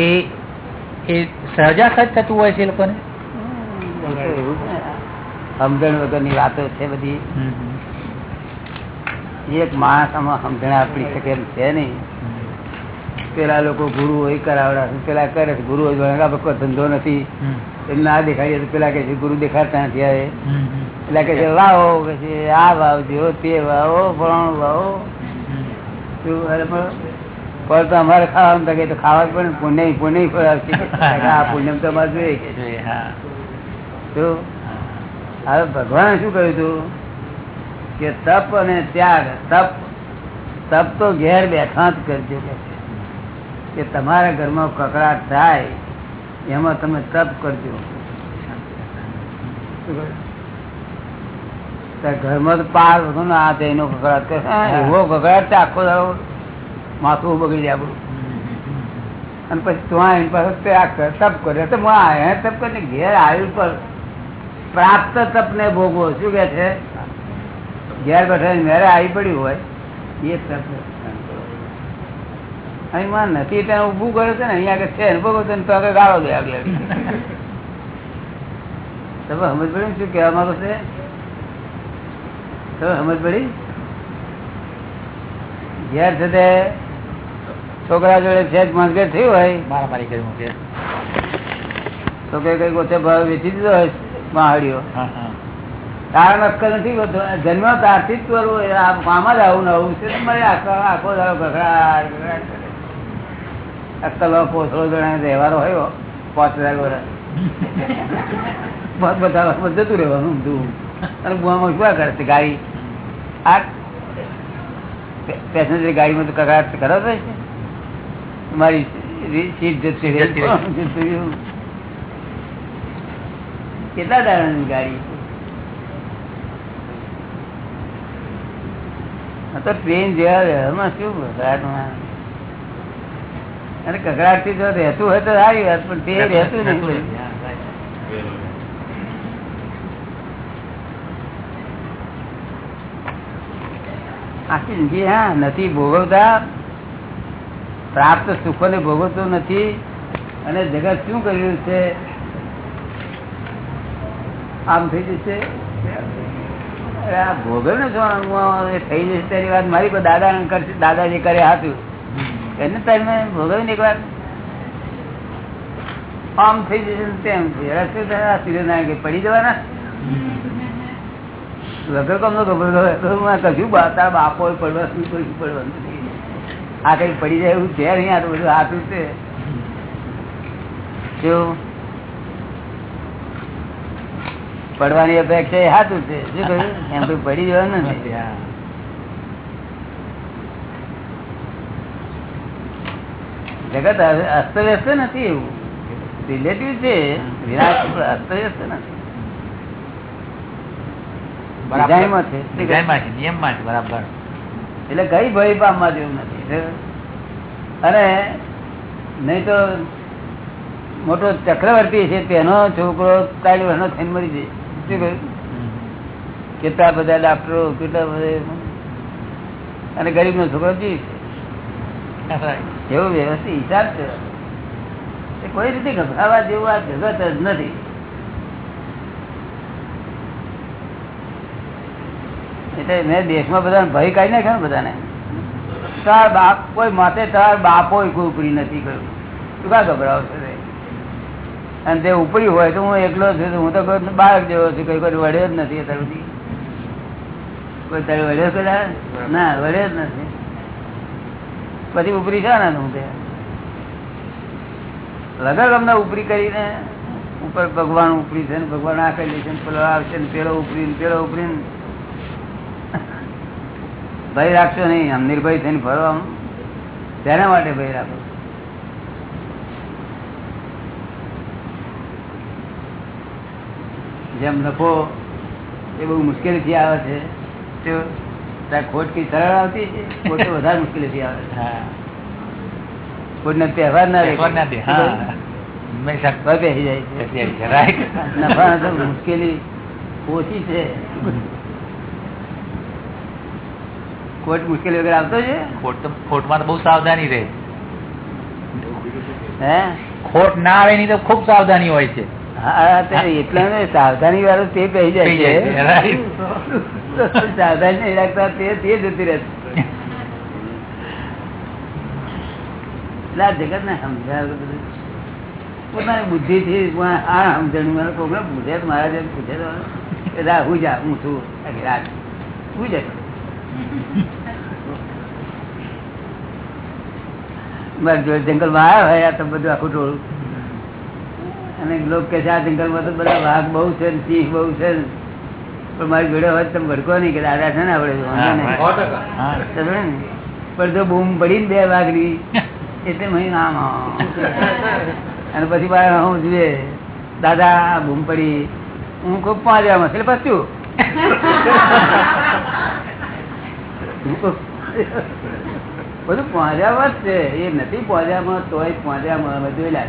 એ એ સહજાસહજ થતું હોય છે લોકોને? સમજણ વગરની વાતો છે બધી. એક માણસ આમાં સમજણ આપી શકે એમ છે નહીં. પેલા લોકો ગુરુ હોય કરાવડા પેલા કરે છે, ગુરુ કોઈ ધંધો નથી. એમ ના દેખાડીએ તો પેલા કે છે ગુરુ દેખાડતા નથી આવે પેલા કે છે, વાવો, કે છે, આ વાવજો, તે વાવો, ફળ વાવો. શું પણ તો અમારે ખાવાનું તકે તો ખાવા પણ પુણ્ય પુણ્ય ફળ આવશે. આ પુણ્ય તો અમારે જોઈએ. હવે ભગવાને શું કહ્યું હતું કે તપ અને ત્યાગ તપ તપ તો ઘેર બેઠા જ કરજો કે તમારા ઘરમાં કકડાટ થાય એમાં તમે તપ કરજો. ઘરમાં તો પાર બધું ના હાથે એનો કકડાટ કરે. એવો કકડાટ આખો દાડો માથું બગડી જાય અને પછી તું તપ કરે. તો તપ કરીને ઘેર આયુ પર પ્રાપ્ત તપને ભોગવો. શું કે છે? ઘેર બેઠા મેરે આવી પડ્યું હોય, એ તપ અહીં નથી, ત્યાં ઊભું કરે છે ને, અહીંયા આગળ છે ને, ભોગવ છે ને, તો આગળ ગાળો દે આગળ. તમે સમજ પડી શું કહેવા માંગો છે? તમે સમજ પડી? ઘેર છે છોકરા જોડે સેજ મસગર થયું હોય મારામારી કરી મૂકે. તો કઈ કઈ ગોતે ભાવ વેચી દીધો હોય મહાડીઓ કારણ અક્કલ નથી ગોતો. જન્મ તારથી જ કરવું એ આ કામ જ આવું નવું છે મારે આખો આખો દાડો ગભરાટ અક્કલ પોસળો જણા તહેવારો હોય પાંચ હજાર વર્ષ બધા જતું રહેવાનું ઊંધું અને બુઆમાં શું કરે છે? ગાડી. આ પેસેન્જર ગાડીમાં તો કગાટ કરો છો? મારી સીટ જતી રહે. કેટલા ગાડી તો ટ્રેન જેવા શું કકડાટમાં અને કકડાટથી જો રહેતું હોય તો સારી વાત પણ તે રહેતું નહીં. આખી જિંદગી હા નથી ભોગવતા. પ્રાપ્ત સુખો ને ભોગવતો નથી. અને જગત શું કર્યું છે? આમ થઈ જશે? ભોગવ ને થઈ જશે તેની વાત મારી પર દાદા કરશે, દાદાજી કરે હતું એને તમે ભોગવી ને એક વાર. આમ થઈ જશે તેમ સૂર્યનારાયણ પડી જવાના? વગર કમ નો ખબર કશું બાપો પડવાનું કોઈ પડવાનું. આ કઈ પડી જાય એવું છે નહીં આટલું બધું આટલું છે. પડવાની અપેક્ષા એ હાથું છે. શું કહ્યું? એમ કોઈ પડી જવાનું નથી જગત અસ્તવ્યસ્ત નથી એવું. રિલેટિવ છે. વિરાટ અસ્તવ્યસ્ત નથી. બરાબર. છે નિયમમાં છે બરાબર. એટલે કઈ ભય પામવા જેવું નથી અને નહીં તો મોટો ચક્રવર્તી છે તેનો છોકરો ત્રણ વર્ષનો થઈને મરી જાય. શું કહ્યું? કેટલા બધા ડાક્ટરો કેટલા બધા અને ગરીબ નો છોકરો જીવ છે. એવો વ્યવસ્થિત હિસાબ છે. એ કોઈ રીતે ગભરાવા જેવું આ જગત જ નથી. એટલે મેં દેશમાં બધા ભય કાઢી નાખ્યો ને બધાને. તાર બાપ, કોઈ માથે તાર બાપો કોઈ ઉપરી નથી કર્યું તું કા ગભરાવશે અને તે ઉપરી હોય તો હું એકલો છું, હું તો બાળક જેવો છું, કોઈ કોઈ વળ્યો જ નથી અત્યાર કોઈ તારે વળ્યો કદાચ ના, વળ્યો જ નથી. પછી ઉપરી છે ને હું તે? લગર અમને ઉપરી કરીને ઉપર ભગવાન ઉપરી છે ને, ભગવાન આ કરી છે ને, પેલો આવશે ને, પેલો ઉપરી ને પેલો ઉપરી ને ભય રાખશો નહીં આમ નિર્ભય થઈને ફરવાનું. તેના માટે ભય રાખો. જેમ નફો એ બહુ મુશ્કેલીથી આવે છે. તો ત્યાં ખોટ કઈ સરળ આવતી છે ખોટ વધારે મુશ્કેલીથી આવે છે. ખોટને તહેવાર ના રહે. જાય છે. મુશ્કેલી ઓછી છે. ખોટ મુશ્કેલી વગર આવતો છે? ખોટ તો ખોટમાં તો બહુ સાવધાની રહે. હે? ખોટ ના આવે ની તો ખૂબ સાવધાની હોય છે. હા તે સાવધાની વાળું તે કહી જાય છે, સાવધાની નહીં રાખતા તે તે જતી રહે છે. એટલે આ જગત ને સમજાવે પોતાની બુદ્ધિ થી આ સમજણ મારો પ્રોગ્રામ પૂછે મારા જેમ પૂછે હું જા હું છું. હું જતો મારા જોડે જંગલમાં આવ્યા હોય આ તો બધું આખું ટોળું. અને લોકો કે છે આ જંગલમાં તો બધા વાઘ બહુ છે ને સિંહ બહુ છે ને. પણ મારી જોડે હોય તમે ભડકો નહીં કે દાદા છે ને આપડે ને? પણ જો બૂમ પડી ને બે વાઘની એટલે મહી આમ. અને પછી મારે હું જોઈએ દાદા બૂમ પડી. હું ખૂબ પાંજરામાં એટલે પછી શું? હું કહું, બધું પહોંચ્યામાં જ છે. એ નથી પહોંચ્યામાં તોય પહોંચ્યામાં અમે જોયેલા.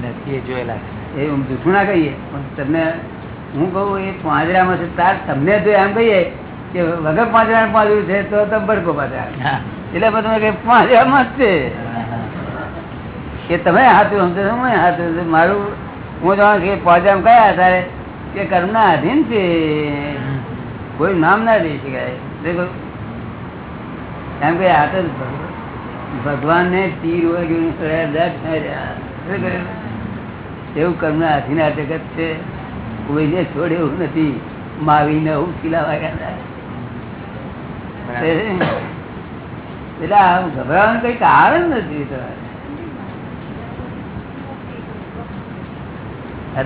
નથી એ જોયેલા એ જૂઠું ના કહીએ પણ તમને હું કહું એ પાંજરામાં છે. તાર તમને જો એમ કહીએ કે વગર પાંજરા પાંજરું છે તો તમે ભડકો પાછા. એટલે પછી તમે કઈ પાંજરામાં જ છે. કે તમે હાથું સમજો હું હાથું મારું હું જાણું કે પાંજરામાં કયા તારે કે કર્મના આધીન છે. કોઈ નામ ના દઈ શકાય. એમ કે આ તો ભગવાન ને તીર એવું કર્મના હાથી ના જગત છે. કોઈને છોડે એવું નથી. માવીને હું ખીલાવા ગયા એટલે આમ ગભરાવાનું કઈ કારણ નથી તમારે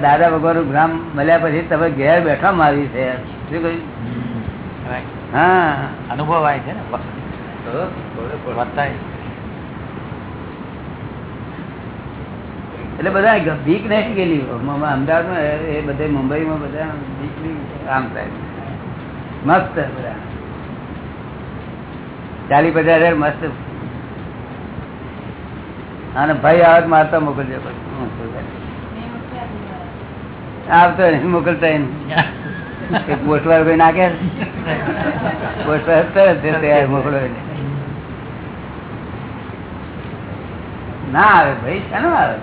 દાદા ભગવાન ગ્રામ મળ્યા પછી તમે ઘેર બેઠા મારી છે. શું કહ્યું? હા. અનુભવ આવે છે ને? એટલે બધા ભીક નહીં ગયેલી. અમદાવાદમાં એ બધે મુંબઈમાં બધા ભીખની આમ થાય. મસ્ત બધા. ચાલી પચાસ હજાર મસ્ત. અને ભાઈ આવત મારતા મોકલજો? આવતો નહીં મોકલતા નહીં. એ પોસ્ટવાર કોઈ નાખે? પોસ્ટવાર તરત મોકલો એટલે ના આવે ભાઈ શાનો આવે?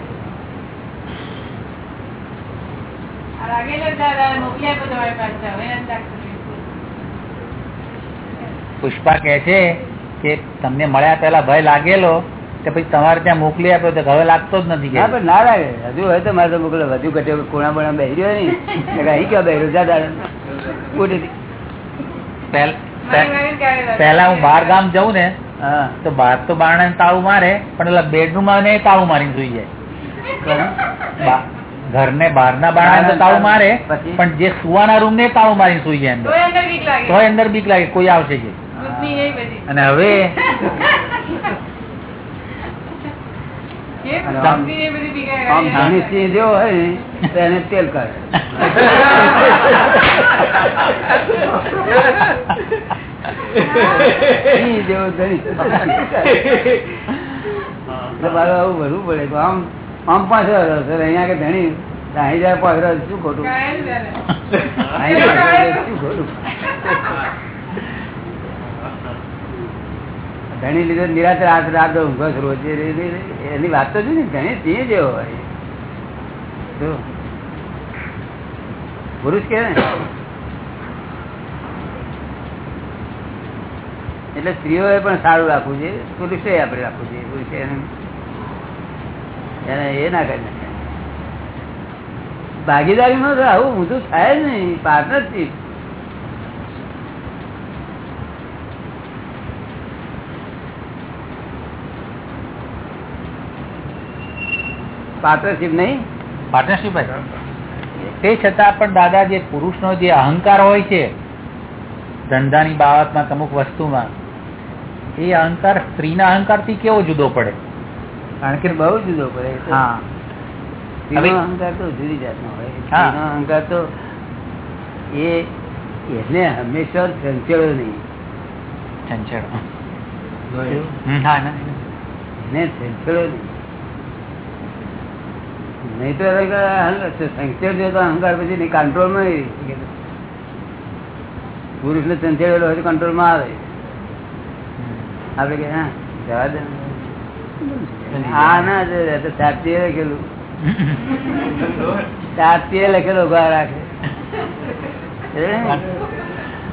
પુષ્પા કે છે કે તમને મળ્યા પેલા ભય લાગેલો કે પછી તમારે ત્યાં મોકલી આપ્યો તો હવે લાગતો જ નથી કે. ના પણ ના લાગે. હજુ હોય તો મારે તો મોકલો. વધુ ઘટે કોણા બોણા બેહી રહ્યો નહીં. અહીં ક્યાં બેહી રહ્યો? દાદા પહેલ- પહેલા હું બહાર ગામ જઉં ને હા તો બાર તો બારણે તાળું મારે પણ એટલે બેડરૂમમાં તાવ તાળું મારીને સુઈ જાય. ઘરને બહારના બારણે તો તાળું મારે પણ જે સુવાના રૂમ ને તાળું મારીને સુઈ જાય અંદર. તો અંદર બીક લાગે. કોઈ આવશે કે અને હવે આમ આમ જેવો હોય ને તો એને તેલ કરે. જેવો ધણી. મારે આવું ભરવું પડે. આમ આમ પાંચ હજાર અહીંયા કે ધણી અહીં જાય પાંચ વર્ષ શું ખોટું? અહીં શું ખોટું? ધણી લીધો નિરાત રાત રાત ઊંઘો રોજે. એની વાત તો છે ને ધણી સિંહ જેવો હોય. પુરુષ કે એટલે સ્ત્રીઓએ પણ સારું રાખવું છે. પુરુષે આપણે રાખવું છે. પુરુષે એને એ ના કરી નાખે. ભાગીદારીમાં તો આવું ઊંધું થાય જ નહીં. પાર્ટનરશીપ. પાર્ટનરશીપ નહીં? પાર્ટનરશિપ તે છતાં પણ દાદા જે પુરુષનો જે અહંકાર હોય છે ધંધાની બાબતમાં અમુક વસ્તુમાં એ અહંકાર સ્ત્રીના અહંકારથી કેવો જુદો પડે? કારણ કે બહુ જુદો પડે. હા. અહંકાર તો જુદી જાતનો હોય. અહંકાર તો એ એને હંમેશા ચંચળો નહીં. ચંચળો. હા ના. એને ચંચળો નહીં. નહીં તો સંચળ જો અહંકાર પછી કંટ્રોલમાં નહીં. પુરુષને ચંચળેલો હોય તો કંટ્રોલમાં આવે. આપણે કે, હા, જવા દે. ને. ના લખેલું. સાચી લખેલો ઊભા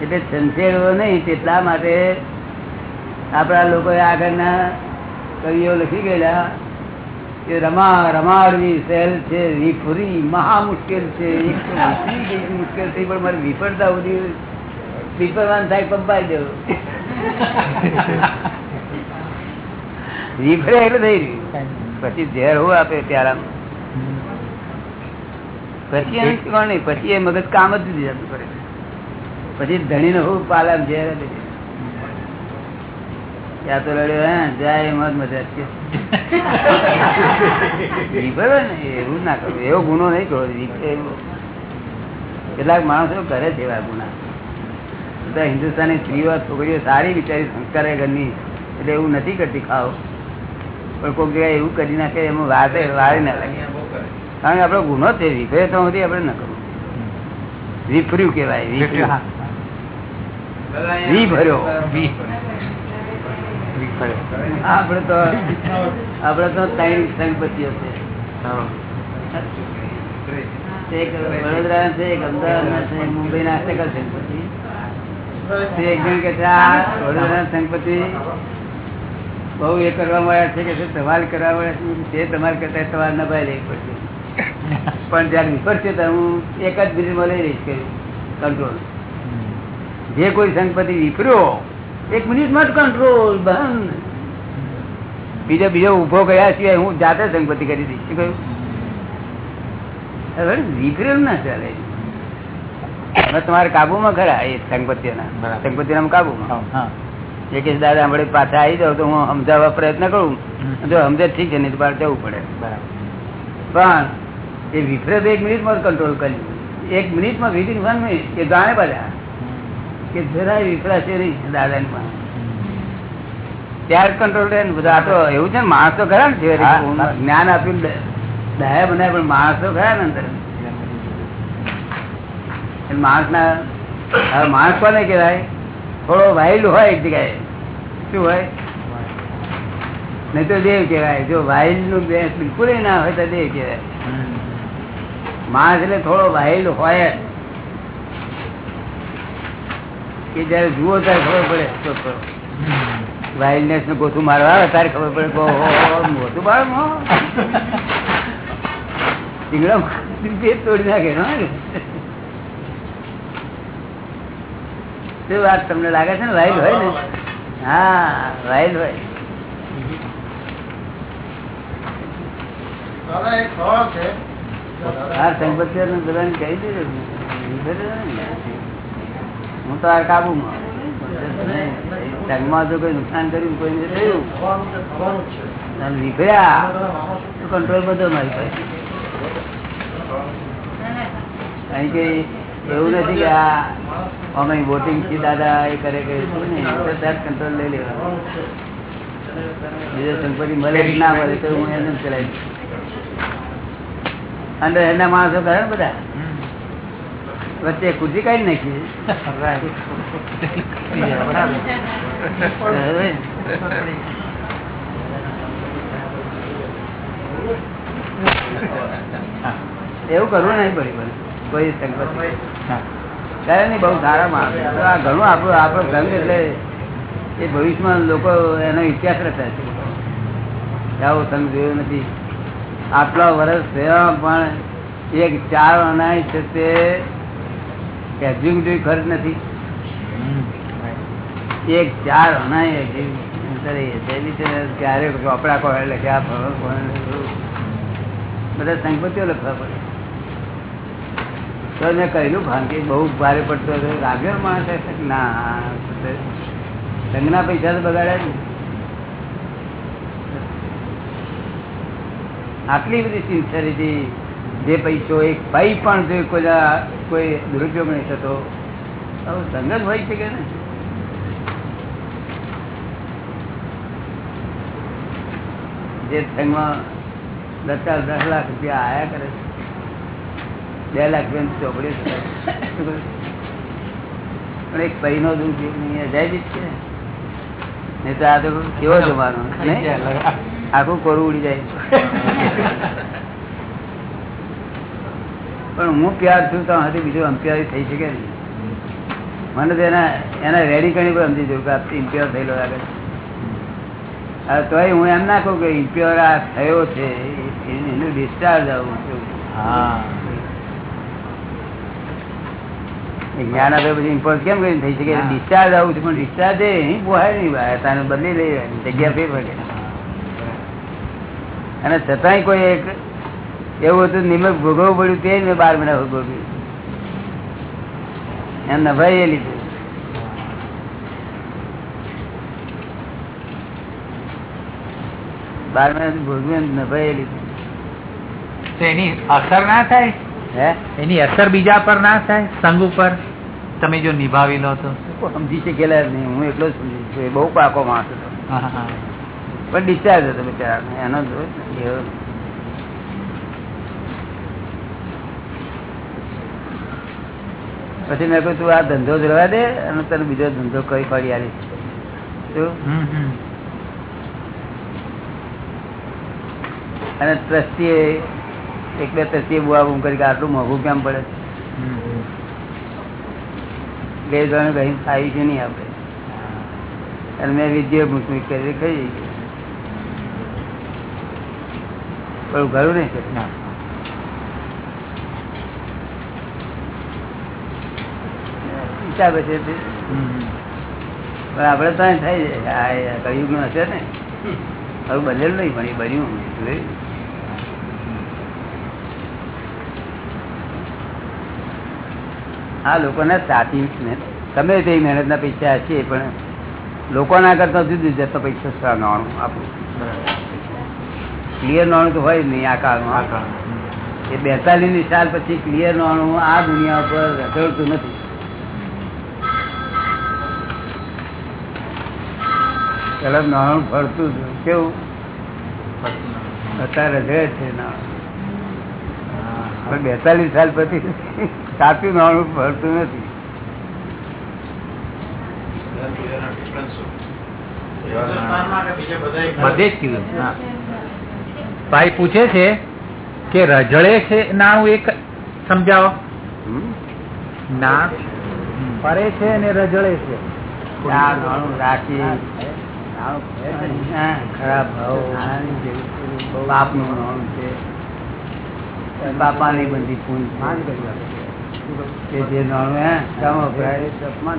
એટલે સંશેડવો નહીં, તેટલા માટે આપણા લોકો આગળના કવિઓ લખી ગયેલા. કે રમા રમાડવી સહેલ છે, વિફરી મહા મુશ્કેલ છે મુશ્કેલ થઈ, પણ મારે વિફળતા સુધી વિફળવાન થાય, પંપાઈ દેવું. વિફરે એટલે થઈ રહ્યું. પછી ઝેર હોય આપે ત્યારે પછી એમ શીખવાનું નહીં, પછી એ મગજ કામ જ જતું કરે. પછી ધણીને હું પાલા ઝેર છે. ત્યાં તો રડ્યો હે જાય મત મજા છે. ને? એવું ના કરવું એવો ગુનો નહીં કરો. કેટલાક માણસો કરે છે એવા ગુના. બધા હિન્દુસ્તાની સ્ત્રીઓ છોકરીઓ સારી બિચારી સંસ્કાર ઘરની. એટલે એવું નથી કરતી ખાવ પણ કોઈ જગ્યાએ એવું કરી નાખે એમાં વાત વારી ના લાગે. કારણ કે આપણો ગુનો છે વિફરે તો સુધી આપણે ન કરવું. વિફર્યું કેવાય વિફર્યું વી પડે આપડે તો આપડે તો ત્રણ ત્રણ પછી હશે એક વડોદરા છે એક અમદાવાદ છે મુંબઈ ના હશે સંગપતિ એક જણ કે છે આ વડોદરા સંગપતિ બહુ એ કરવા મળ્યા છે કે સવાલ કરવા મળ્યા છે તે કરતા તમારે નભાઈ લેવી પડશે. પણ જયારે વિપરશે ત્યારે હું એક જ મિનિટમાં લઈ કર્યું કંટ્રોલ જે કોઈ સંગપતિ વિફર્યો એક મિનિટમાં જ કંટ્રોલ બન. બીજો બીજો ઊભો ગયા સિવાય હું જાતે સંગપતિ કરી દઈશ. શું કહ્યું? હવે ના ચાલે. હવે તમારે કાબુમાં ખરા એ સંગપતિના સંગપતિના કાબુમાં. એ કે દાદા મળે પાછા આવી જાવ તો હું સમજાવવા પ્રયત્ન કરું. જો સમજે ઠીક છે નહીં તો બહાર જવું પડે. પણ એ વિફરે એક મિનિટમાં કંટ્રોલ કર્યું. એક મિનિટમાં વિધિન વન મિનિટ. એ જાણે બધા કે જરાય વિફરાશે નહીં દાદાની પાસે. ત્યારે કંટ્રોલ રહે ને બધા તો એવું છે ને માણસો ખરા ને જ્ઞાન આપ્યું દયા બનાય પણ માણસો ખરા ને અંદર? માણસ ના માણસ કોને કહેવાય? થોડો વાઇલ્ડ હોય એક જગ્યાએ. શું હોય? નહીં તો દેવ કહેવાય. જો વાઇલ્ડનું બિલકુલ ના હોય તો દેવ કહેવાય. માણસ એટલે થોડો વાઇલ્ડ હોય જ. કે જયારે જુઓ ત્યારે ખબર પડે. વાઇલ્ડનેસ ને ગોથું મારવા આવે ત્યારે ખબર પડે ગોથું બાળ મો. પેટ તોડી નાખે શું વાત તમને લાગે છે ને? વાઇલ્ડ હોય ને? હા વાઇલ્ડ હોય. આ સંપત્તિઓ નું બધાને કહી દીધું. હું તો આ કાબુમાં. સંઘમાં જો કોઈ નુકસાન કર્યું કોઈને થયું. તો કંટ્રોલ બધો મારી પાસે. કારણ કે એવું નથી કે આ અમે વોટિંગથી દાદા એ કરે કે કંટ્રોલ લઈ લેવા બીજો સંપત્તિ મળે ના મળે, તો હું એને ચલાવી અને એના માણસો કરે બધા. વચ્ચે કુદી કાઢી નાખી. એવું કરવું નહીં પડી કોઈ સંકટ કરે નહીં, બહુ સારા માણસ. તો આ ઘણું આપણું આપણો સંઘ એટલે એ ભવિષ્યમાં લોકો એનો ઇતિહાસ રચાય છે. આવો સંઘ જોયો નથી. આટલા વર્ષ થયા પણ એક ચાર અનાય છે તે એક્ઝિક્યુટિવ ખર્ચ નથી એક ચાર અનાય ક્યારે ચોપડા કોઈ લખ્યા. બધા સંપત્તિઓ લખવા પડે તો મેં કહ્યું ભાંગી બહુ ભારે પડતો હતો લાગ્યો માણસ ના સંઘના પૈસા તો બગાડ્યા ને. આટલી બધી સિન્સિયરિટી જે પૈસો એક ભાઈ પણ જો કોઈ કોઈ દુરુપયોગ નહીં થતો સંગત હોય છે કે ને જે સંઘમાં દસ દસ લાખ રૂપિયા આયા કરે બે લાખ રૂપિયા ચોપડી પણ એક ભાઈ નો દુરુપયોગ નહીં અજાયબી જ છે. નહીં તો આ તો કેવો જમાનો આખું કોરું ઉડી જાય. પણ હું પ્યાર છું તો હજી બીજું અમ્પિયર થઈ શકે નહીં મને તો એના એના રેડી કરી પણ સમજી જવું કે આ ઇમ્પ્યોર થયેલો લાગે છે. તોય હું એમ ના કહું કે ઇમ્પ્યોર આ થયો છે એનું ડિસ્ચાર્જ આવું છું. હા. જ્ઞાન આપે પછી ઇમ્પોર્ટ કેમ કરીને થઈ શકે? ડિસ્ચાર્જ આવું છે પણ ડિસ્ચાર્જ એ અહીં પોહાય નહીં બહાર તાને બદલી લઈ જગ્યા ફેર પડે અને છતાંય કોઈ એક એવું હતું નિમક ભોગવવું પડ્યું તે મેં બાર મહિના ભોગવ્યું. એમ નભાઈ એ લીધું. બાર મહિના ભોગવ્યું નભાઈ એ લીધું. એની અસર ના થાય? હે? એની અસર બીજા પર ના થાય? સંગ ઉપર? તમે જો નિભાવી લો તો? સમજી શકેલા નહીં. હું એટલો જ સમજી છું. બહુ પાકો માણસ હતો. પણ ડિસ્ચાર્જ હતો બિચારા એનો દોષ નથી. એવો પછી મેં કહ્યું તું આ ધંધો જ રહેવા દે અને તને બીજો ધંધો કઈ પડી હમ. અને ટ્રસ્ટીએ એક બે ટ્રસ્ટીએ બુઆ બુમ કરી કે આટલું મોંઘું કેમ પડે. બે જણ કઈ થાય છે નહીં આપણે. અને મેં વિદ્યા મૂકવી કરી ખાઈ પણ ઘરું નહીં? ના. પછી તે-. પણ આપડે તો થાય છે. આ કયું હશે ને હવે બનેલું નહીં પણ એ બન્યું હા આ લોકોને સાચી મહેનત તમે તે મહેનતના પૈસા હશે પણ લોકોના કરતા જુદી જતો પૈસા સા નાણું આપણું ક્લિયર નાણું તો હોય નહીં આ આ કાળમાં એ બેતાલીસની સાલ પછી ક્લિયર નાણું આ દુનિયા ઉપર રચડતું નથી પેલા નાણું ફરતું હતું. કેવું? અત્યારે રખડે છે નાણું. બેતાલીસ સાલ પછી સાચું નાણું ફરતું નથી. બધે જ કીધું. ભાઈ પૂછે છે કે રજળે છે નાણું એક સમજાવો? ના. ફરે છે ને રજળે છે. રાખી ખરાબ ભાવ બાપનું નાણું છે. બાપાની બધી પૂન માન કરી જે નાણું અપમાન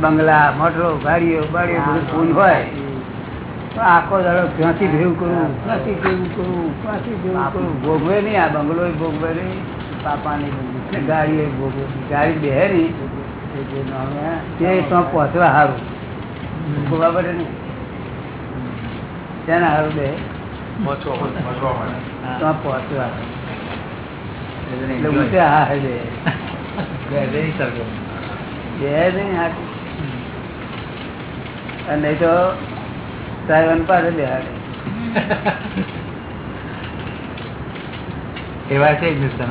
બંગલા મોટરો ગાડીઓ બાડીઓ બધું પૂન હોય. આખો દાડો ક્યાંથી ભેવું કરવું ક્યાંથી ભેવું કરવું ક્યાંથી ભેવું કરવું. ભોગવે નહીં આ બંગલો ભોગવે નહીં. પાપાની બંધી ગાડીઓ ભોગવે ગાડી બેહેરી એ જે નાણું હે, તે તો પહોંચવા સારું. ભોગવા પડે ને ત્યાં હારું બે. નહીં હાથી અને નહીં તો સાહેબ પાસે બેહાડે. એવા છે હિન્દુસ્તાન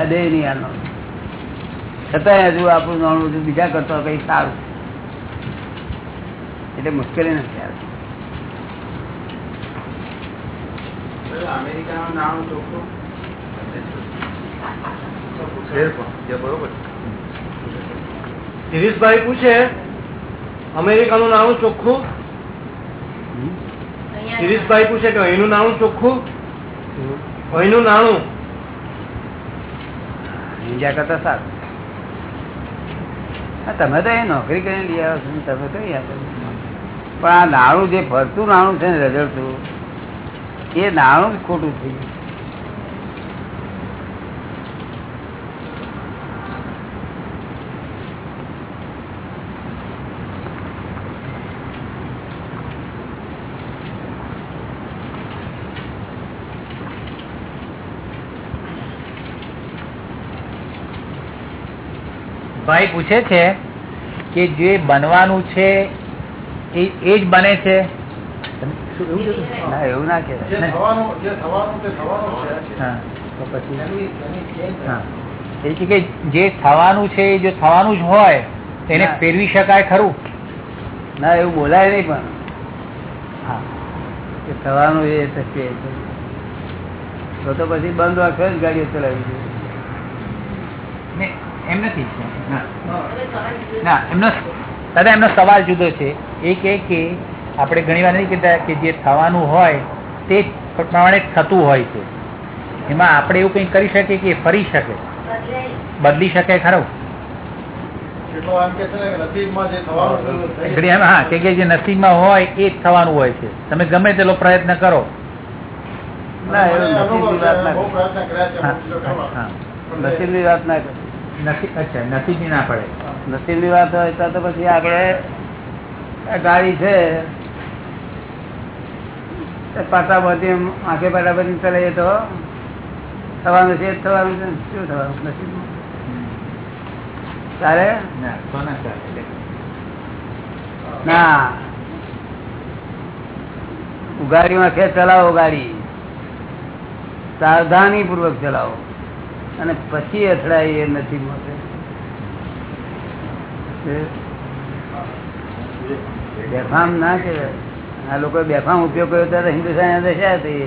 હદે નહીં આનો છતાંય હજુ આપણું નાણું હજુ બીજા કરતા કઈ સારું. એટલે મુશ્કેલી નથી આવતી. ગિરીશભાઈ પૂછે અમેરિકાનું નાણું ચોખ્ખું? ગિરીશભાઈ પૂછે કે અહીંનું નાણું ચોખ્ખું? અહીંનું નાણું? ઇન્ડિયા કરતા સારું. તમે તો એ નોકરી કરીને લઈ આવ્યો છો તમે કઈ આપો પણ આ નાણું જે ફરતું નાણું છે ને, રજડતું, એ નાણું જ ખોટું થઈ ગયું. ભાઈ પૂછે છે કે જે બનવાનું છે એ એ જ બને છે? એવું? ના તો પછી? કે જે થવાનું છે એ જો થવાનું જ હોય એને. ફેરવી શકાય ખરું? ના એવું બોલાય નહીં પણ. હા. કે થવાનું એ શક્ય તો પછી બંધ રાખે જ ગાડીઓ ચલાવી ને એમ નથી? ના. ના એમનો દાદા એમનો સવાલ જુદો છે. એ કે કે આપણે ઘણી વાર નહીં કહેતા કે જે થવાનું હોય તે પ્રમાણે થતું હોય છે. એમાં આપણે એવું કંઈ કરી શકીએ કે ફરી શકે? બદલી શકે ખરો? હા કે કે જે નસીબમાં હોય એ જ થવાનું હોય છે. તમે ગમે તેટલો પ્રયત્ન કરો. ના એવું નસીબની વાત ના કરો. હા, હા. નસીબની વાત ના કરે. નસીબની ના પડે. નસીબની વાત હોય તો પછી આપણે ગાડી છે પાટા બધી આંખે પાટા બધી ચલાવીએ તો થવાનું છે થવાનું છે શું થવાનું? નસીબ ના તો ના ચાલે? ના. ઉગાડીમાં ખેત ચલાવો ગાડી? સાવધાની પૂર્વક ચલાવો. અને પછી અથડાય એ નથી મળે બેફામ ના કહેવાય. આ લોકો બેફામ ઉપયોગ કર્યો ત્યારે હિન્દુસ્તાન દશા થઈ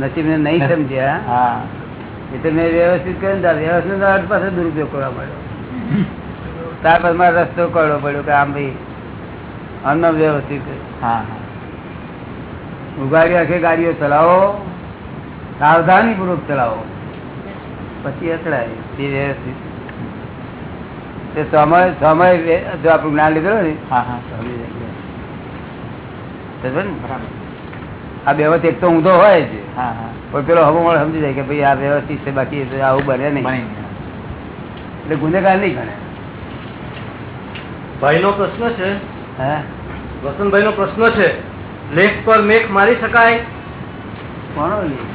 નસીબ ને નહીં સમજ્યા. હા. એટલે મેં વ્યવસ્થિત કર્યું ને વ્યવસ્થિત અર્થ પાસે દુરુપયોગ કરવા મળ્યો. ત્યાર પછી મારે રસ્તો કરવો પડ્યો કે આમ ભાઈ અન્ન વ્યવસ્થિત ઉગાડી આખી ગાડીઓ ચલાવો. સાવધાની પૂર્વક ચલાવો. પછી અથડાય તે સમય સમય જો આપણું જ્ઞાન લીધેલું ને હા હા. આ વ્યવસ્થિત એક તો ઊંધો હોય જ. હા હા. પણ પેલો હવે મળે સમજી જાય કે ભાઈ આ વ્યવસ્થિત છે બાકી આવું બને નહીં. એટલે ગુનેગાર નહીં ગણે. ભાઈ નો પ્રશ્ન છે. હે? વસંતભાઈ નો પ્રશ્ન છે. લેખ પર મેઘ મારી શકાય? કોનો લેખ?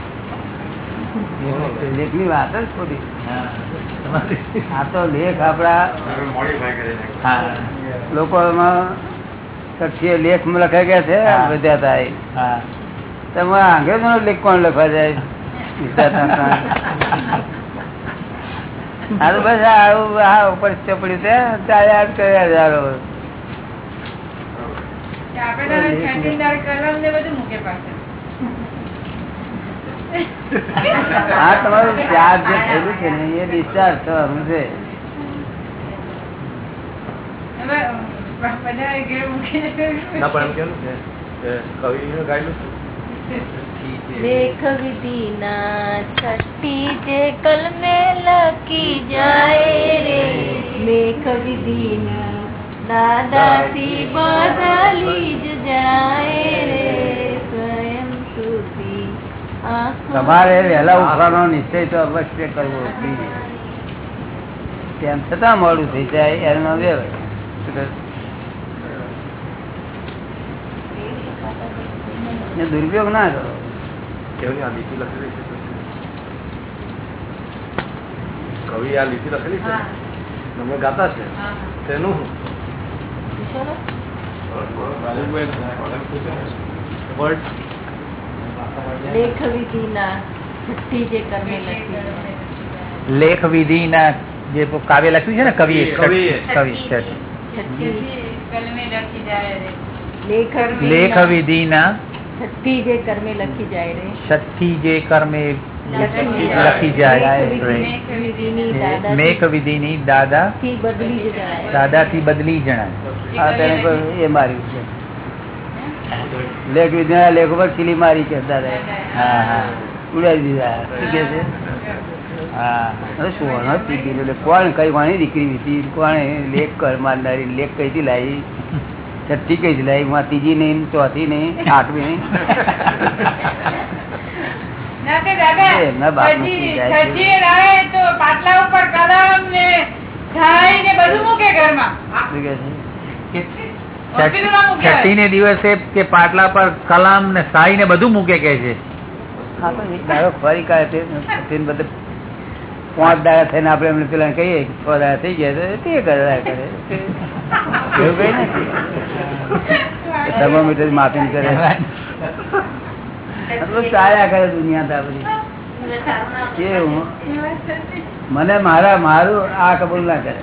લેખની વાત જ ખોટી. આ તો લેખ આપડા હા. લેખ લખાઈ ગયા છે હા. થાય. તમે અંગ્રેજો લેખ કોણ લખવા જાય? હારું બસ આવું આ ઉપર ચપડ્યું છે ચાલ્યા જ કર્યા હજારો આપણે કલમ ને બધું મૂકે પાસે આ તમારું ચાર્જ જે થયેલું છે ને એ ડિસ્ચાર્જ થવાનું છે. બધા ના છઠ્ઠી જે કલમે લખી જાય રે. લેખ વિધિના દાદાથી બદલી જ જાય રે. તમારે વહેલા ઉઠવાનો નિશ્ચય તો અવશ્ય કરવો તેમ છતાં મોડું થઈ જાય એનો વ્યવહાર. દુરુપયોગ ના કરો. કવિ આ લીટી લખેલી છે. તમે ગાતા છે? તેનું શું? પૂછો ને. Word? લેખ વિધિના છઠ્ઠી જે કર્મે લખી જાય. લેખ વિધિના જે કાવ્ય લખ્યું છે ને કવિએ કવિએ. કવિ છે. છઠ્ઠી કલમે લખી જાય રે લેખ લેખ વિધિના વિધિના છઠ્ઠી જે કર્મે લખી જાય રે છઠ્ઠી જે કર્મે લખી લખી જાય લેખ રે. વિધિની વિધિની દાદાથી મેઘ વિધિની દાદા થી બદલી જ જાય દાદાથી બદલી જણાય હા તેને કોઈ એ માર્યું છે લેખ વિદ્યા લેખ ઉપર ખીલી મારી કે દાદા. હા હા. ઉડાવી દીધા. શું કે છે? હા. શું કીધું? એટલે કોણ કઈ કોની દીકરી હતી કોણે લેખ કર મારનારી? લેખ કઈથી લાવી? છઠ્ઠી કઈથી લાવી? માં ત્રીજી નહીં ચોથી નહીં આઠમી નહીં? પાટલા ઉપર કલમ ને બધું મૂકે ઘરમાં. છઠ્ઠી ને દિવસે કે પાટલા પર કલામ ને સાઈ ને બધું મૂકે કે છે. પાંચ દાડા થઈને આપડે એમને પેલા કહીએ કે છ દાડા થઈ ગયા તે કર્યા કરે. એવું કઈ નથી. થર્મોમીટર માફી કરે. ચાલ્યા કરે દુનિયા તા બધી કેવું? મને મારા મારું આ કબૂલ ના કરે.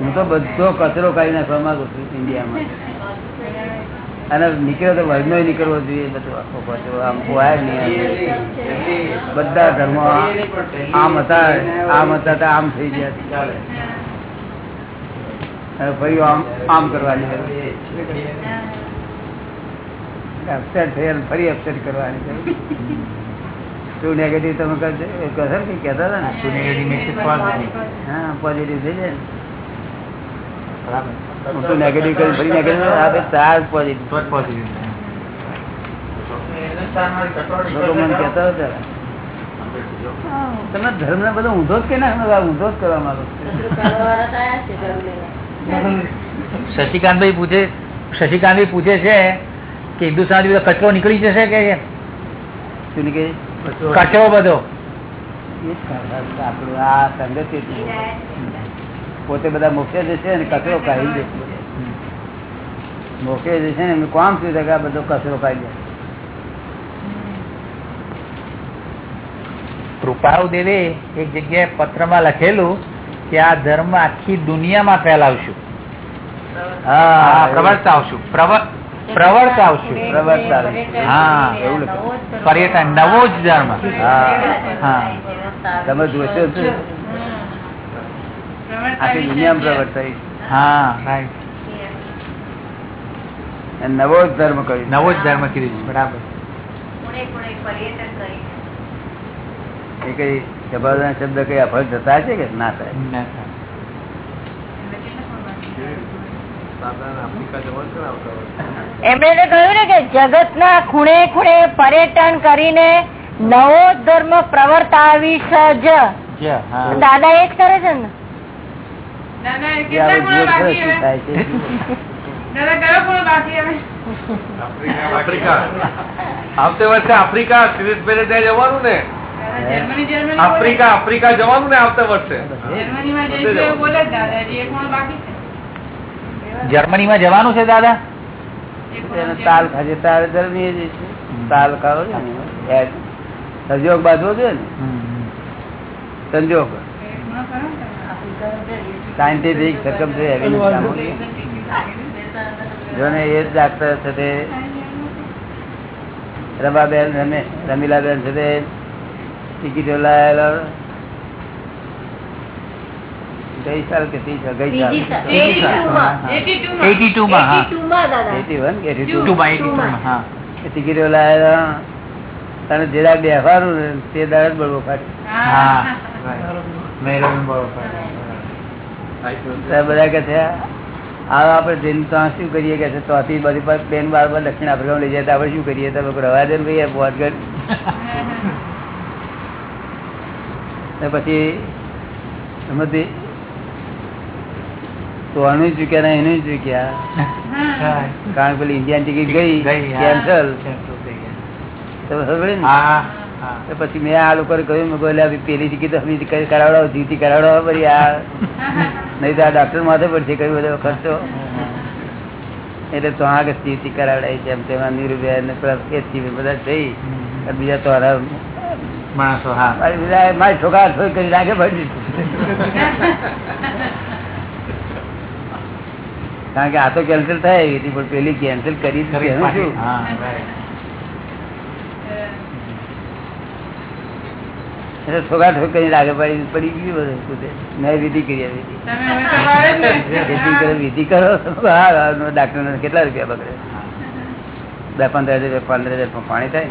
હું તો બધો કચરો કાઢી નાખવા માંગુ છું ઇન્ડિયામાં. અને નીકળ્યો તો વર્ગનો નીકળવો જોઈએ બધું આખો કચરો આમ પોહાય નહીં બધા ધર્મો આમ હતા આમ હતા તો આમ થઈ ગયા. ચાલે ફરી આમ આમ કરવાની અપસેટ થયેલ ફરી અપસેટ કરવાની શું નેગેટિવ તમે ને કહેતા હતા ને? શું positive. હા પોઝિટિવ થઈ જાય ને. હું તો નેગેટિવ કરી ફરી નેગેટિવ આપે ચાર પોઝિટિવ તો જ positive. થાય. લોકો મને કહેતા હતા તમે ધર્મ ને બધો ઊંધો જ કે ના? ઊંધો જ કરવા માંગો. શશિકાંતભાઈ પૂછે શશિકાંતભાઈ પૂછે છે કે હિન્દુસ્તાન બધો કચરો નીકળી જશે કે શું નીકળે? કચરો બધો. આપણું આ સંગત. પોતે બધા મોક્ષે જશે ને કચરો કાઢી દેશે મોક્ષે જશે ને એમનું કામ શું આ બધો કચરો કાઢી દે કૃપાળુ દેવે એક જગ્યાએ પત્રમાં લખેલું કે આ ધર્મ આખી દુનિયામાં ફેલાવશું. હા પ્રવર્તાવશું. પ્રવ- પ્રવર્તાવશું. પ્રવર્તાવે. હા, એવું પર્યટન નવો જ ધર્મ. હા હા. તમે જોશો આખી દુનિયામાં પ્રવર્તાવી હા રાઈટ. નવો જ ધર્મ કર્યો નવો જ ધર્મ કર્યો બરાબર. એ કઈ જબરદસ્ત શબ્દ કઈ અફળ થતા છે કે ના થાય? એમણે તો કહ્યું ને કે જગત ના ખૂણે ખૂણે પર્યટન કરીને નવો ધર્મ પ્રવર્તાવી જ. દાદા એ જ કરે છે ને? આવતે વર્ષે આફ્રિકા સિરીઝભાઈને ત્યાં જવાનું ને? જર્મની જર્મની આફ્રિકા આફ્રિકા જવાનું ને આવતે વર્ષે? જર્મનીમાં જઈશું એવું બોલે જ દાદા હજી એક ગુણો બાકી છે. જવાનું છે દાદા? તાલ ખાજે તારે જર્મની જ છે. તાલ ખાવો છે સંજોગ બાજુ છે ને? સંજોગ. સાયન્ટિફિક સકમ છે જોને એ જ ડાક્ટર છે તે રમાબેન રમે રમીલાબેન છે તે ટિકિટો લાયેલો ગઈ સાલ કે ત્રીસ ગઈ સાલ. સાલ. 82 માં. 82 માં. 82 માં હા. 82 માં દાદા. એટી વન કે એટી ટુ? માં 82 માં હા. ટિકિટો લાયેલા અને જેડા બેહવાનું તે દાડ બળવો ફાટી હા. મેરો બળવો બરોબર. બધા કે છે આ આપણે જઈને તો શું કરીએ? કે છે ચોથી બધી પર બેન બાર બાર દક્ષિણ આફ્રિકામાં લઈ જાય આપણે શું કરીએ? તો રવા દે ભાઈ બોધગઢ પછી એમાંથી તો ચૂક્યા ને એનું ચૂક્યા. કારણ કે પેલી ઇન્ડિયન ટિકિટ ગઈ. કેન્સલ. તો પછી મેં આ લોકો કહ્યું મેં કહ્યું, "લે, આ પેલી ટિકિટ અમે કરાવડાવો જીતી કરાવડાવો ફરી આ નહીં તો આ ડોક્ટર માથે પડશે કયું બધો ખર્ચો. એટલે તો આગળ સ્થિતિ કરાવડાવી છે એમ તેમાં નીરુબેન બધા થઈ. બીજા તો હારા માણસો હા. મારી ઠોકા ઠોક કરી રાખે પડી કારણ કે આ તો કેન્સલ થાય એવી હતી પણ પેલી કેન્સલ કરી જ કરી એનું પાછી. શું હા right. એટલે ઠોકા ઠોક કરી લાગે પડી પડી ગયું બધું મેં વિધિ કરી. વિધિ. કરો વિધિ કરો. ડાક્ટર કેટલા રૂપિયા બગડે? બે પંદર હજાર પંદર હજાર પાણી થાય.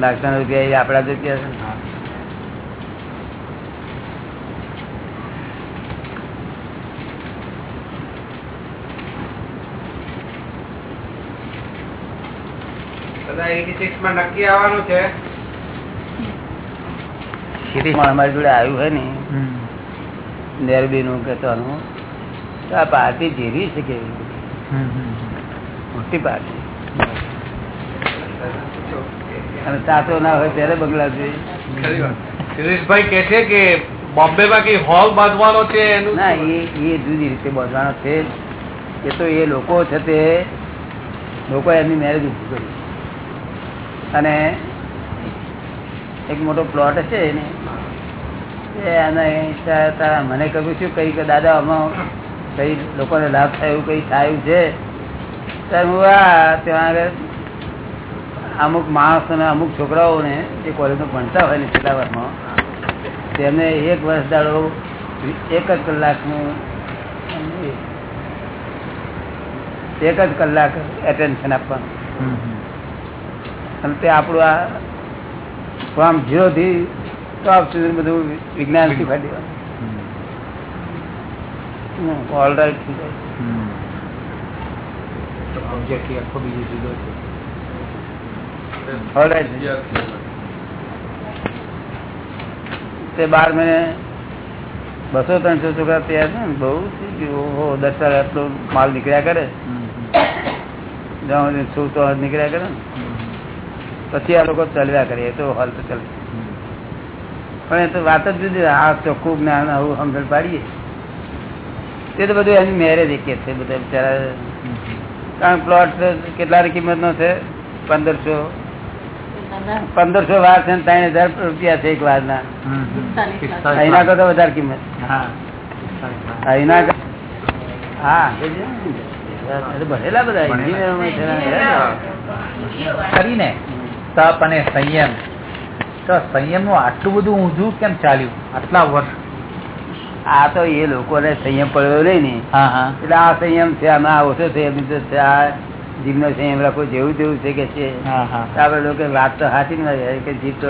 ડાક્ટર રૂપિયા જ રૂપિયા છે. બધા 86 માં નક્કી આવવાનું છે. શિરીષ. અમારી જોડે આવ્યું હોય ને નેરબી નું કે તો આ પાર્ટી જીવી હમ. મોટી પાર્ટી. અને ચાતો ના હોય ત્યારે બંગલા જોઈએ. શિરીષભાઈ કે છે કે બોમ્બે માં કઈ હોલ બાંધવાનો છે એનું ના એ એ જુદી રીતે બાંધવાનો છે એ તો એ લોકો છે તે લોકો એમની મેરેજ ઉભું કર્યું અને એક મોટો પ્લોટ છે એને. એ આના અહીં તા- તા, મને કહ્યું છું કઈ કે દાદા, આમાં કઈ લોકોને લાભ થાય એવું કઈ થાય છે? ત્યારે હું આ ત્યાં આગળ અમુક માણસોને અમુક છોકરાઓને જે કોલેજમાં ભણતા હોય ને છેલ્લા વર્ષમાં, તેમને એક વર્ષ દાડો એક જ કલાકનું એક જ કલાક એટેન્શન આપવાનું. અને તે આપણું આ ફોર્મ ઝીરો થી ટોપ સુધી બધું વિજ્ઞાન શીખવાડી દેવાનું ઓલ રાઈટ થઈ જાય આખો બીજો જુદો છે. ઓલ રાઈટ તે બાર મહિને બસો ત્રણસો છોકરા તૈયાર છે ને બહુ ઓહો દસ હજાર એટલો માલ નીકળ્યા કરે. જ્યાં સુધી શું નીકળ્યા કરે ને. પછી આ લોકો ચલવ્યા કરે એ તો હાલ તો ચાલે. પણ એ તો વાત જ જુદી આ ચોખ્ખું જ્ઞાન આવું સમજણ પાડીએ. તે તો બધું એની મેરેજ એક છે બધા બિચારા. કારણ પ્લોટ કેટલાની કિંમત નો છે? પંદરસો. પંદરસો વાર છે ત્રણ હજાર રૂપિયા છે એક વાર ના અહીંના કરતા વધારે કિંમત. કર- હા ભણેલા બધા ને. કરીને. તપ અને સંયમ. તો સંયમનું આટલું બધું ઊંધું કેમ ચાલ્યું? આટલા વર્ષ. આ તો એ લોકોને સંયમ પડ્યો નહીં ને. એટલે આ સંયમ છે આમાં આ ઓછો સંયમ છે આ જીભનો સંયમ રાખવો જેવું તેવું છે કે છે. આપણે લોકો વાત તો સાચી જ ના કે જીભ તો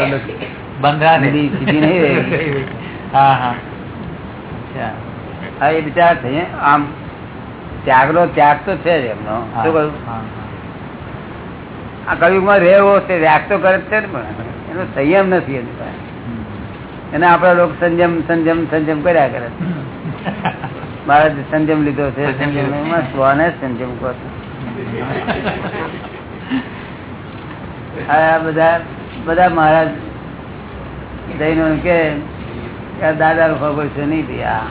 બંધા ને સીધી- નહીં રહી. હા હા. એ બિચાર સંયમ આમ ત્યાગનો ત્યાગ તો છે જ એમનો. શું કહ્યું? આ કયુગમાં રહેવો તે તો કરે છે ને પણ એનો સંયમ નથી એની પાસે. એને આપડા લોકો સંયમ સંયમ સંયમ કર્યા કરે મારે જે સંયમ લીધો છે સંયમ સ્વને સંયમ કહો. આ બધા બધા મહારાજ જઈને કે દાદા દાદા ખબર છે નહીં આ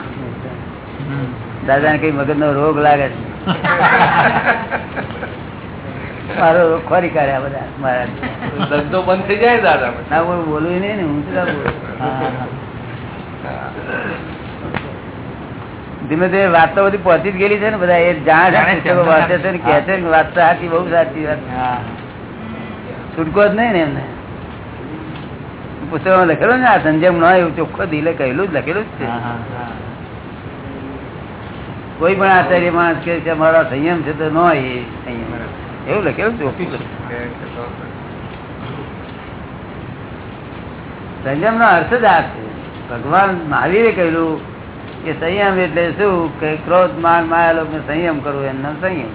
દાદા ને કઈ મગજ નો રોગ લાગે છે મારો ખોરી કાઢ્યા બધા મારા ધંધો બંધ થઈ જાય દાદા ના બોલું બોલવું નહીં ને હું શું. ધીમે ધીમે વાત તો બધી પહોંચી જ ગયેલી છે ને બધા એ જાણ જાણે છે વાંચે છે ને કે છે વાત સાચી બહુ સાચી વાત. છૂટકો જ નહીં ને એમને. પુસ્તકમાં લખેલું ને આ સંજમ ન એવું ચોખ્ખો દિલે કહેલું જ લખેલું જ છે. કોઈ પણ આચાર્ય માણસ કે છે મારો સંયમ છે તો ન હોય એ સંયમ. એવું લખેલું સંયમ નો અર્થ જ આ છે ભગવાન મહાવીરે કહ્યું કે સંયમ એટલે શું કે ક્રોધ માન માયા લોક સંયમ કરવો એમનો સંયમ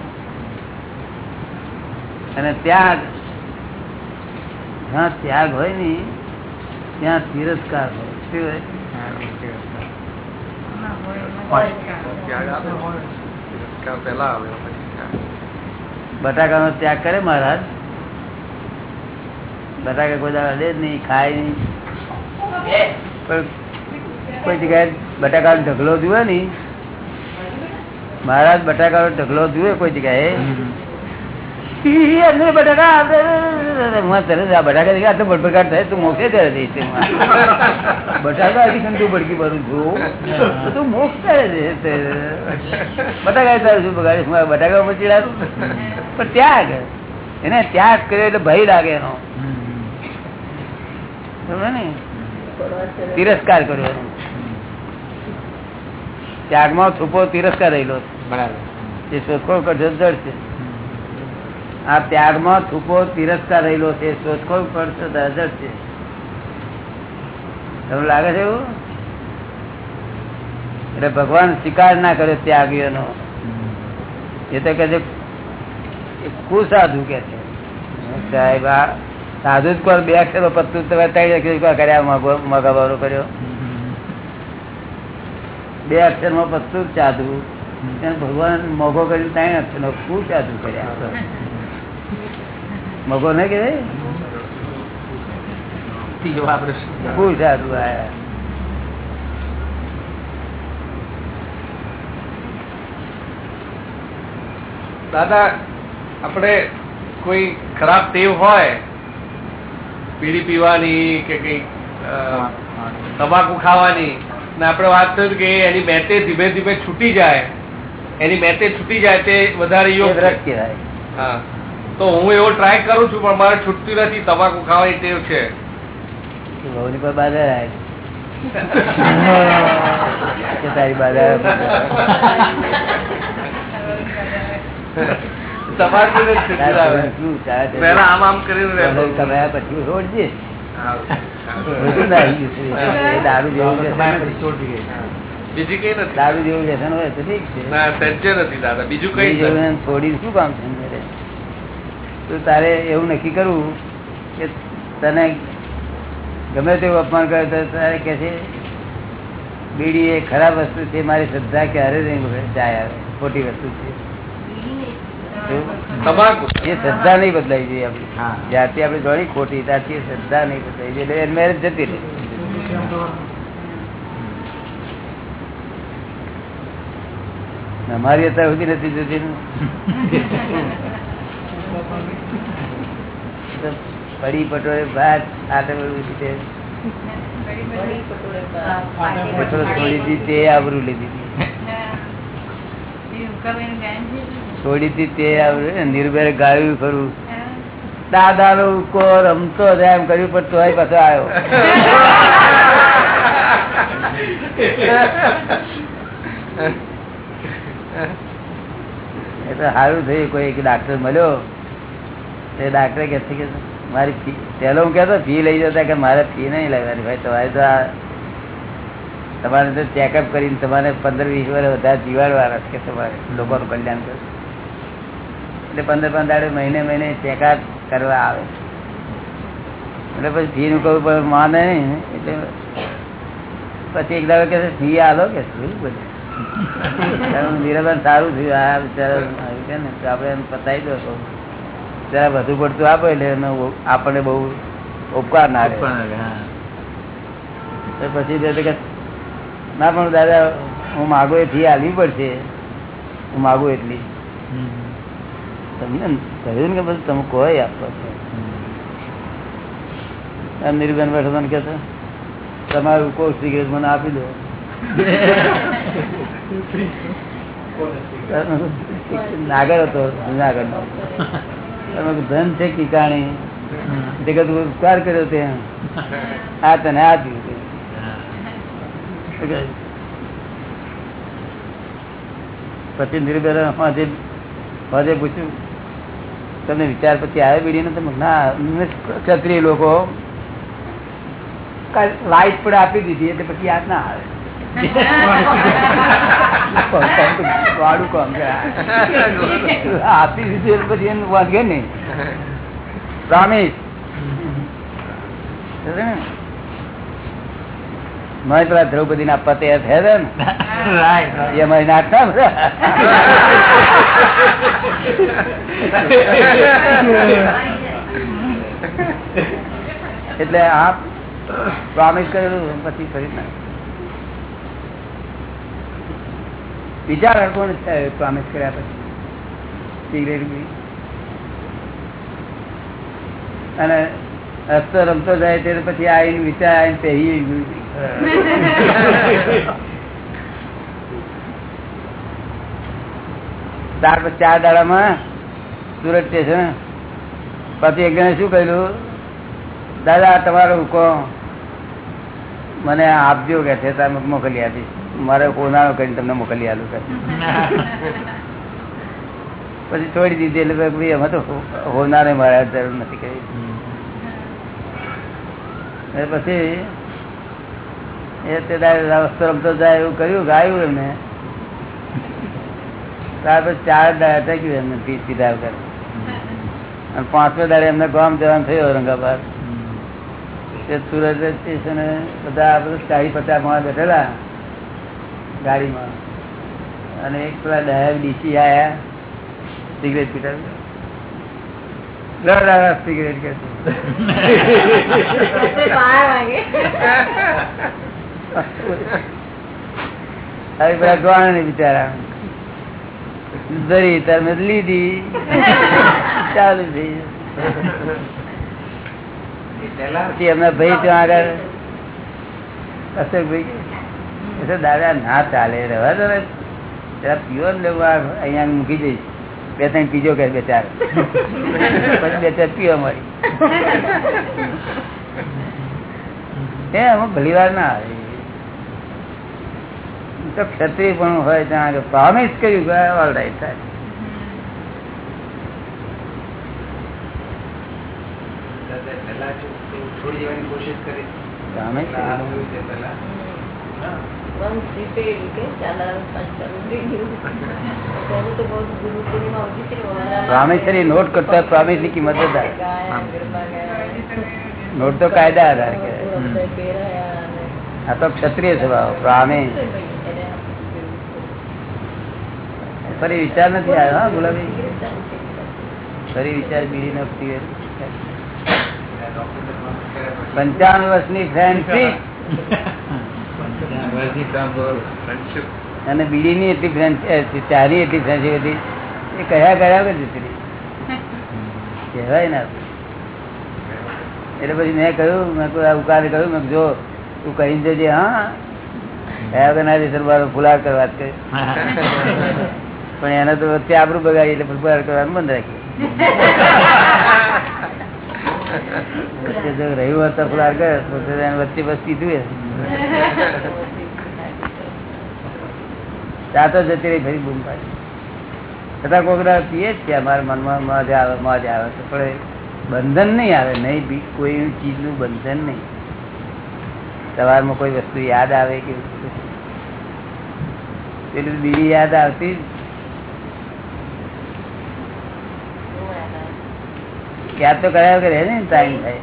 અને ત્યાગ જ્યાં ત્યાગ હોય ને ત્યાં તિરસ્કાર હોય શું હોય પેલા આવે ત્યાગ. બટાકાનો ત્યાગ કરે મહારાજ. બટાકા કોઈ દાડા દે જ નહીં, ખાય નહીં. કોઈ જગ્યાએ બટાકાનો ઢગલો જુએ ને મહારાજ બટાકાનો ઢગલો જુએ કોઈ જગ્યાએ. ત્યાગ એને ત્યાગ કર્યો એટલે ભય લાગે એનો. તિરસ્કાર કર્યો ત્યાગમાં છુપો તિરસ્કાર રહેલો. છે. બરાબર. એ શોધખોળ કરશે તો જડશે આ ત્યાગમાં છુપો તિરસ્કાર રહેલો છે. શોધખોળ તમને લાગે છે એવું? એટલે ભગવાન સ્વીકાર ના કર્યો ત્યાગીઓનો. એ તો કે છે કુસાધુ કે છે. સાહેબ આ સાધુ જ કોઈ બે અક્ષરો પત્તું તમે ત્રણ અક્ષર કર્યા મગો- મગાવાનો કર્યો? બે અક્ષરમાં પત્તું સાધુ. ભગવાન મોઘો કર્યું ત્રણ અક્ષર નો કુ સાધુ કર્યા. મગો ને કે દાદા આપણે કોઈ ખરાબ ટેવ હોય પીડી પીવાની કે કઈ તમાકુ ખાવાની ને આપણે વાત કરી કે એની બેતે ધીમે ધીમે છૂટી જાય એની બેતે છૂટી જાય તે વધારે યોગ. કહેવાય. હા. તો હું એવો ટ્રાય કરું છું પણ મારે છૂટતી નથી તમાકુ ખાવાની ટેવ છે. વ્યસન કઈ નથી. દારૂ જેવું વ્યસન હોય તો ઠીક છે. બીજું કઈ બીજું. જેવું છોડીને શું કામ છે? તો તારે એવું નક્કી કરવું કે તને ગમે તેવું અપમાન કરે તો તારે કે છે બીડી એ ખરાબ વસ્તુ છે મારી શ્રદ્ધા ક્યારે નહીં જાય આવે ખોટી વસ્તુ છે. એ શ્રદ્ધા નહીં બદલાઈ જોઈએ આપણી. હા. જ્યારથી આપણે જોડી ખોટી ત્યારથી એ શ્રદ્ધા નહીં બદલાઈ જોઈએ એટલે મેરેજ જતી રહે. અમારી અત્યારે સુધી નથી જતી પડી પટોળે ભાત આટે બધું રીતે છોડી તે આબરૂ લીધી છોડી દાદા નો ઉકો રમતો એમ કર્યું, પણ તોય પાછો આવ્યો. એ તો સારું થયું, કોઈ એક ડાક્ટર મળ્યો. તે ડાક્ટરે કે છે કે મારી ફી પહેલો હું કહેતો ફી લઈ જતા કે મારે ફી નહીં લેવાની ભાઈ, તમારે તો આ તમારે તો ચેકઅપ કરીને તમારે પંદર વીસ વર્ષ વધારે જીવાડવાના છે તમારે લોકોનું કલ્યાણ કરે. એટલે પંદર પંદર મહિને મહિને ચેકઅપ કરવા આવે. એટલે પછી ફીનું કહું પણ માને નહીં, એટલે પછી એક દાડો કે ફી આલો કે શું બધું? મીરાબેન સારું થયું. આ બિચારા આપણે એમ પતાવી દો. તો વધુ પડતું આપે એટલે એનો આપણને બહુ ઉપકાર ના રહે. પછી કે ના પણ દાદા હું માગો એ ફી આલવી પડશે. હું માગું એટલી. તમને કહ્યું ને કે બધું તમે કોઈ આપો છો. એમ નિર્બેન બેઠો મને કહેતો તમારું કોઈ સિગરેટ મને આપી દો. નાગર હતો જુનાગઢ નો ધન છે કીકાણી જગત ઉપકાર કર્યો તે આ તને આપ્યું પછી નિર્બેન હજે હજે પૂછ્યું, તમને વિચાર પછી આવે બીડી ને? તમે ના ક્ષત્રિય લોકો. લાઈટ પણ આપી દીધી, એટલે પછી યાદ ના આવે. વાળું આપી દીધું પછી એનું વાગે નહીં પ્રોમિસ મારે પેલા દ્રૌપદી ના પતે એ એટલે આપ પ્રોમિસ કરેલું પછી કરી ના વિચાર કોણ પ્રોમિસ કર્યા પછી. સિગરેટ અને રસ્તો રમતો જાય તે પછી આવીને વિચાર આવીને પહેરી ત્યાર પછી ચાર દાડામાં સુરત સ્ટેશન. પછી એક જણે શું કહ્યું દાદા તમારો હુકો મને આપજો કે છે તમે મોકલી આપીશ. મારે કોનાનો કરીને તમને મોકલી આલું કે પછી છોડી દીધી એટલે ભાઈ અમે તો હોનારે મારે જરૂર નથી કરી પછી એ તે રસ્તો રમતો જાય એવું કર્યું ગાયું એમને. ત્યાર પછી ચાર દાડા ટક્યું એમને પીસ સીધા કરે અને પાંચમે દાડે એમને ગામ જવાનું થયું ઔરંગાબાદ. સુરત સ્ટેશને બધા બધું ચાલીસ પચાસમાં બેઠેલા. ગાડીમાં. અને એક પેલા ડાયર ડીસી આયા. સિગરેટ પીતા. દર દાડા સિગરેટ કે હવે પેલા ગવાણ ને બિચારા ધરી તમે લીધી. ચાલુ થઈ એમના ભાઈ ત્યાં આગળ અશોકભાઈ એટલે દાદા ના ચાલે રહેવા દો જરા પીવો ને લેવું આ અહીંયા મૂકી દઈશ. બે ત્રણ પીજો કે બે ચાર. પછી બે ચાર પીવા મળી. એ અમુક ભલી વાર ના આવે. તો ક્ષત્રિય પણ હોય ત્યાં આગળ. પ્રોમિસ કર્યું કે ઓલ રાઈટ થાય. Once prepared, કે ચાલા પંચાણું થઈ તો બહુ ગુરુ પૂર્ણિમા ઉઠી હતી ને, નોટ કરતા પ્રોમિસની કિંમત. નોટ તો કાયદા આધાર આ તો ક્ષત્રિય સ્વભાવ પ્રોમિસ ફરી વિચાર નથી આવ્યો હા ગુલાબી? ફરી વિચાર બીડી નથી પંચાવન વર્ષની ફ્રેન્ડશીપ અને બીડી ની એટલી ફ્રેન્ડ ચાની એટલી ફ્રેન્ડશીપ હતી. એ કયા કયા વગર જતી કહેવાય ને એટલે પછી મેં કહ્યું મેં ઉકારે કહ્યું મેં જો તું કહી દેજે હા. કયા વગર ના જશે મારો ફુલાર કરવા વાત પણ એને તો વચ્ચે આપણું બગાડી એટલે ફુલાર કરવાનું બંધ રાખ્યું. વચ્ચે જો રહ્યું હોત ફુલાર કરે તો તો વચ્ચે બસ કીધું ચા તો જતી રહી ફરી બૂમ પાડી. છતાં કોકરા પીએ જ છે અમારા મનમાં મજ આવે મજ આવે છે પણ બંધન નહીં આવે નહીં બી કોઈ ચીજનું બંધન નહીં. સવારમાં કોઈ વસ્તુ યાદ આવે કે પેલું બીજી યાદ આવતી. યાદ તો કરાયો કે રહે ને ટાઈમ થાય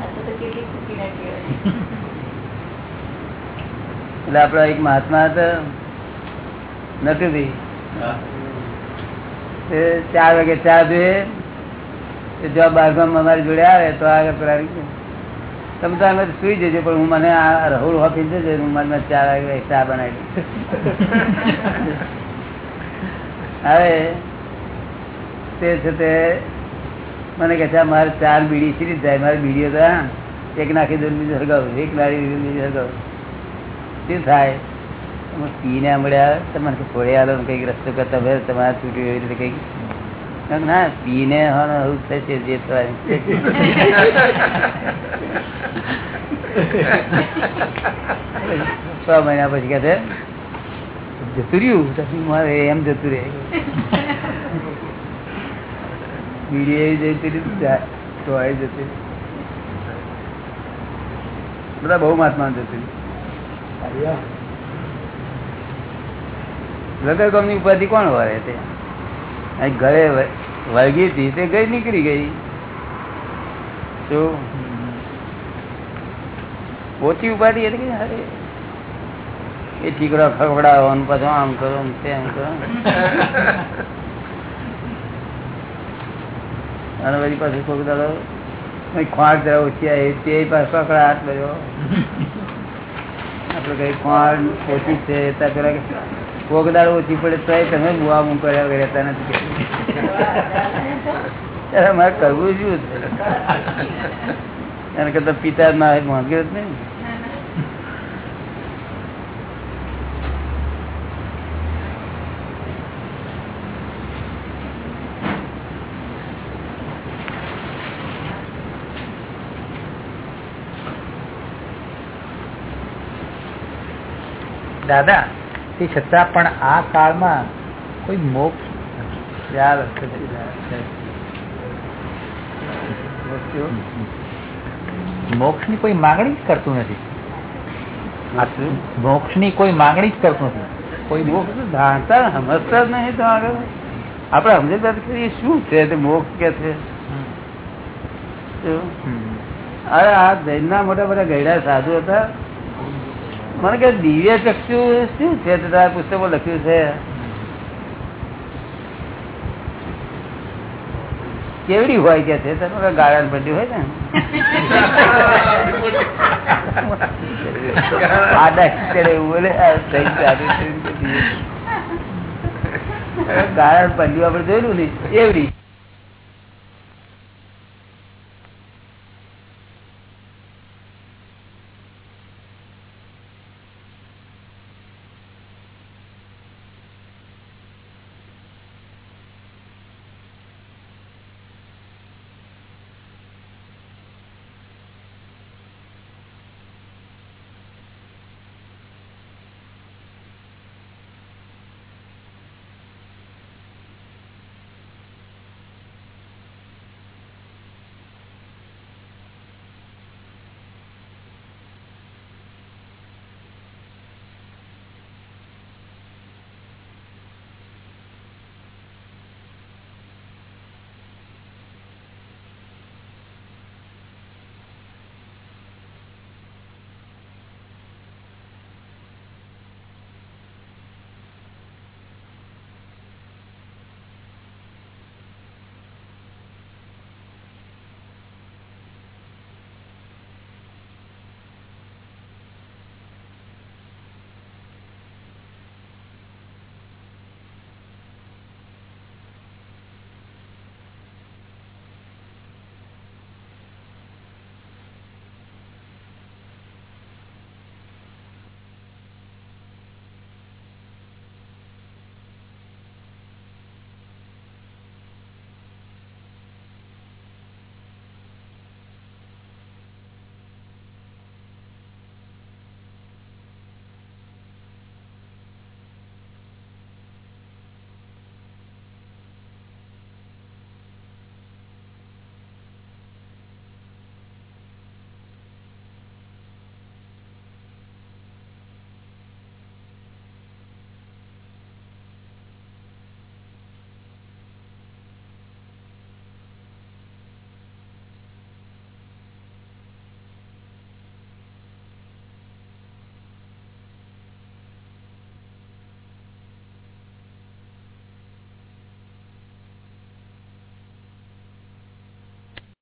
આ તો તો કેટલી ખુશી ના કહેવાય. એટલે આપડે એક મહાત્મા હતા નથી ચાર વાગે ચા જોઈએ જો બારગામ અમારી જોડે આવે તો આગળ પેલા તમે તો અમે સુઈ જજો પણ હું મને આ રહુલ હોપી જજો હું મને ચાર વાગે ચા બનાવી હવે તે છે તે મને કહે છે મારે ચાર બીડી સીરી જાય મારી બીડીઓ તો એક નાખી દઉં બીજું હરગાવું એક નાખી દઉં બીજું હરગાવું શું થાય પીને મળ્યા તમને ફોડે આલો ને રસ્તો કરતા ભાઈ તમારે છૂટ્યું એવી રીતે કંઈક. ના પીને એવું થશે જે થાય છ. મહિના પછી કહે જતું રહ્યું? મારે એમ જતું રહે. બીડી એવી જતી રહી, બધા બહુ મહાત્મા જતી રહી. લગર ગામની ઉપાધિ કોણ વળે તે? ઘરે વળગી હતી તે ગઈ નીકળી ગઈ. શું? ઓછી ઉપાધિ એટલે અરે? એ ઠીકરો ખવડાવો પછી આમ કરો તેમ કરો. અને પછી પાછું કોઈ દાદા ખોટ જરા ઓછી આવી તે પાછો કકડાટ કર્યો આપડે કઈ ખોટ ઓછી છે ત્યાં ઓછી પડે તો તમે બુઆ મું કર્યા રહેતા નથી. મારે કરવું શું એને કરતા પિતા ના માંગ્યો જ નહીં દાદા તે છતાં પણ આ કાળમાં કોઈ મોક્ષ મોક્ષની કોઈ માંગણી જ કરતું નથી. મોક્ષની કોઈ માંગણી જ કરતું નથી. કોઈ મોક્ષ જાણતા સમજતા જ નહીં તો આગળ. આપડે સમજતા એ શું છે? મોક્ષ કે છે? અરે આ જૈનના મોટા મોટા ગયડા સાધુ હતા. મને કે દિવ્ય ચક્ષુ શું છે? તારા પુસ્તકો લખ્યું છે. કેવડી હોય કે છે? તને ગાળા પડી હોય ને આડા કરે બોલે, આ જૈન સાધુ છે. ગાળા પંડ્યું આપણે જોયેલું ને એવડી